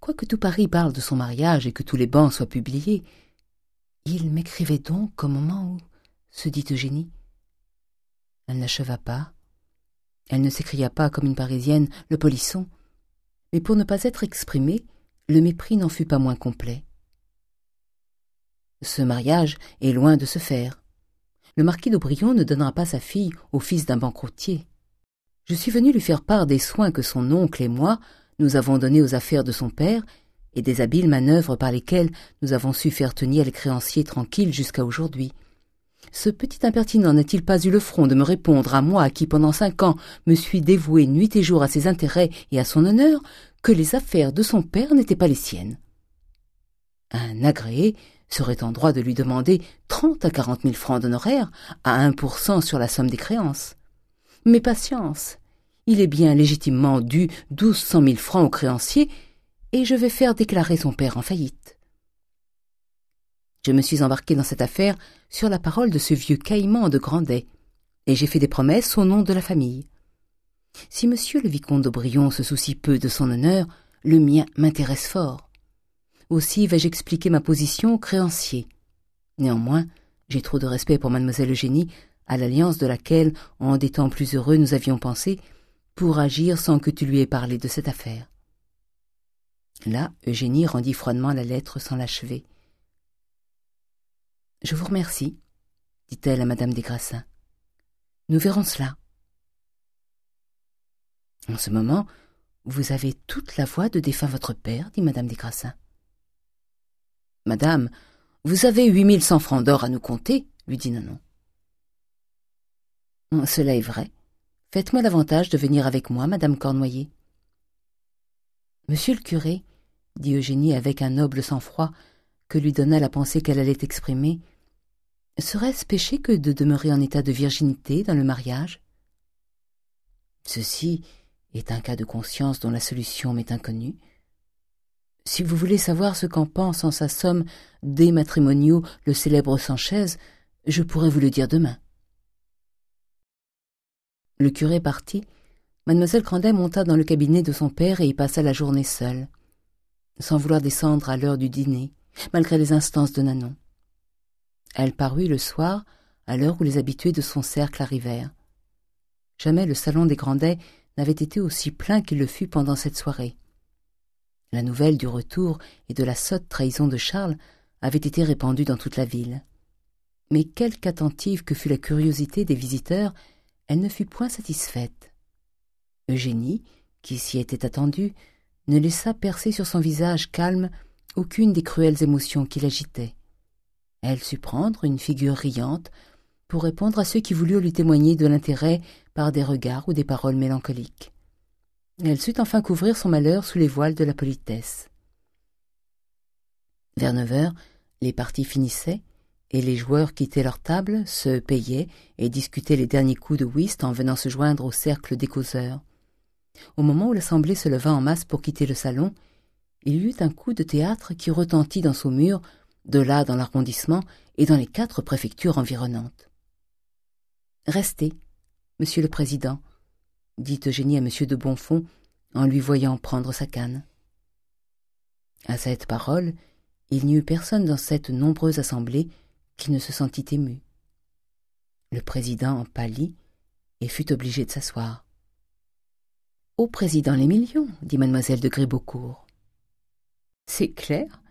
quoique tout Paris parle de son mariage et que tous les bancs soient publiés. Il m'écrivait donc au moment où, se dit Eugénie. Elle n'acheva pas. Elle ne s'écria pas comme une Parisienne, le polisson. Mais pour ne pas être exprimée, le mépris n'en fut pas moins complet. Ce mariage est loin de se faire. Le marquis d'Aubrion ne donnera pas sa fille au fils d'un banqueroutier. Je suis venu lui faire part des soins que son oncle et moi nous avons donnés aux affaires de son père et des habiles manœuvres par lesquelles nous avons su faire tenir les créanciers tranquilles jusqu'à aujourd'hui. Ce petit impertinent n'a-t-il pas eu le front de me répondre à moi qui pendant cinq ans me suis dévoué nuit et jour à ses intérêts et à son honneur que les affaires de son père n'étaient pas les siennes? Un agréé serait en droit de lui demander trente à quarante mille francs d'honoraires à un pour cent sur la somme des créances. Mais patience, il est bien légitimement dû douze cent mille francs au créancier, et je vais faire déclarer son père en faillite. Je me suis embarqué dans cette affaire sur la parole de ce vieux caïman de Grandet, et j'ai fait des promesses au nom de la famille. Si monsieur le vicomte d'Aubrion se soucie peu de son honneur, le mien m'intéresse fort. Aussi vais-je expliquer ma position au créancier. Néanmoins, j'ai trop de respect pour mademoiselle Eugénie, à l'alliance de laquelle, en des temps plus heureux, nous avions pensé, pour agir sans que tu lui aies parlé de cette affaire. Là, Eugénie rendit froidement la lettre sans l'achever. « Je vous remercie, dit-elle à madame des Grassins. Nous verrons cela. En ce moment, vous avez toute la voix de défunt votre père, dit madame des Grassins. Madame, vous avez huit mille cent francs d'or à nous compter, lui dit Nanon. Cela est vrai. Faites-moi l'avantage de venir avec moi, madame Cornoyer. Monsieur le curé, dit Eugénie avec un noble sang-froid que lui donna la pensée qu'elle allait exprimer, serait-ce péché que de demeurer en état de virginité dans le mariage? Ceci est un cas de conscience dont la solution m'est inconnue. Si vous voulez savoir ce qu'en pense en sa somme des matrimoniaux le célèbre Sanchez, je pourrais vous le dire demain. Le curé partit. Mademoiselle Grandet monta dans le cabinet de son père et y passa la journée seule, sans vouloir descendre à l'heure du dîner, malgré les instances de Nanon. Elle parut le soir, à l'heure où les habitués de son cercle arrivèrent. Jamais le salon des Grandets n'avait été aussi plein qu'il le fut pendant cette soirée. La nouvelle du retour et de la sotte trahison de Charles avait été répandue dans toute la ville. Mais quelque attentive que fût la curiosité des visiteurs, elle ne fut point satisfaite. Eugénie, qui s'y était attendue, ne laissa percer sur son visage calme aucune des cruelles émotions qui l'agitaient. Elle sut prendre une figure riante pour répondre à ceux qui voulurent lui témoigner de l'intérêt par des regards ou des paroles mélancoliques. Elle sut enfin couvrir son malheur sous les voiles de la politesse. Vers neuf heures, les parties finissaient, et les joueurs quittaient leur table, se payaient et discutaient les derniers coups de whist en venant se joindre au cercle des causeurs. Au moment où l'assemblée se leva en masse pour quitter le salon, il y eut un coup de théâtre qui retentit dans Saumur, de là dans l'arrondissement et dans les quatre préfectures environnantes. « Restez, monsieur le président, dit Eugénie à M. de Bonfons en lui voyant prendre sa canne. À cette parole, il n'y eut personne dans cette nombreuse assemblée qui ne se sentit ému. Le président pâlit et fut obligé de s'asseoir. « Au président les millions, dit mademoiselle de Grébeaucourt. « C'est clair.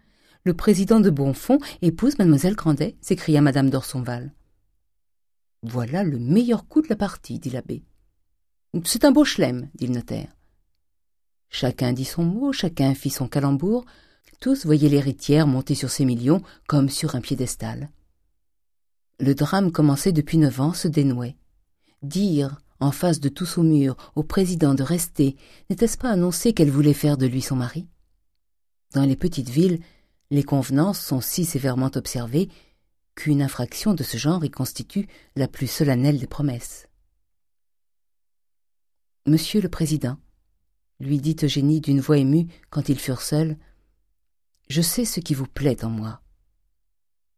Le président de Bonfons épouse mademoiselle Grandet, s'écria madame d'Orsonval. « Voilà le meilleur coup de la partie, dit l'abbé. C'est un beau chelem, dit le notaire. Chacun dit son mot, chacun fit son calembour, tous voyaient l'héritière monter sur ses millions comme sur un piédestal. Le drame commençait depuis neuf ans se dénouait. Dire, en face de tout son mur, au président de rester, n'était-ce pas annoncer qu'elle voulait faire de lui son mari? Dans les petites villes, les convenances sont si sévèrement observées qu'une infraction de ce genre y constitue la plus solennelle des promesses. Monsieur le Président, lui dit Eugénie d'une voix émue quand ils furent seuls, je sais ce qui vous plaît en moi.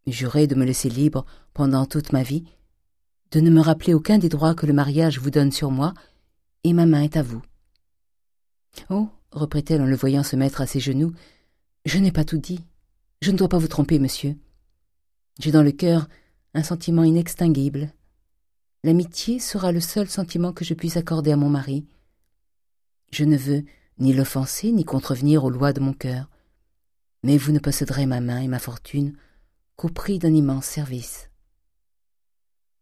Jurez de me laisser libre pendant toute ma vie, de ne me rappeler aucun des droits que le mariage vous donne sur moi, et ma main est à vous. Oh, reprit-elle en le voyant se mettre à ses genoux, je n'ai pas tout dit. Je ne dois pas vous tromper, monsieur. J'ai dans le cœur un sentiment inextinguible. L'amitié sera le seul sentiment que je puisse accorder à mon mari. Je ne veux ni l'offenser, ni contrevenir aux lois de mon cœur. Mais vous ne posséderez ma main et ma fortune qu'au prix d'un immense service.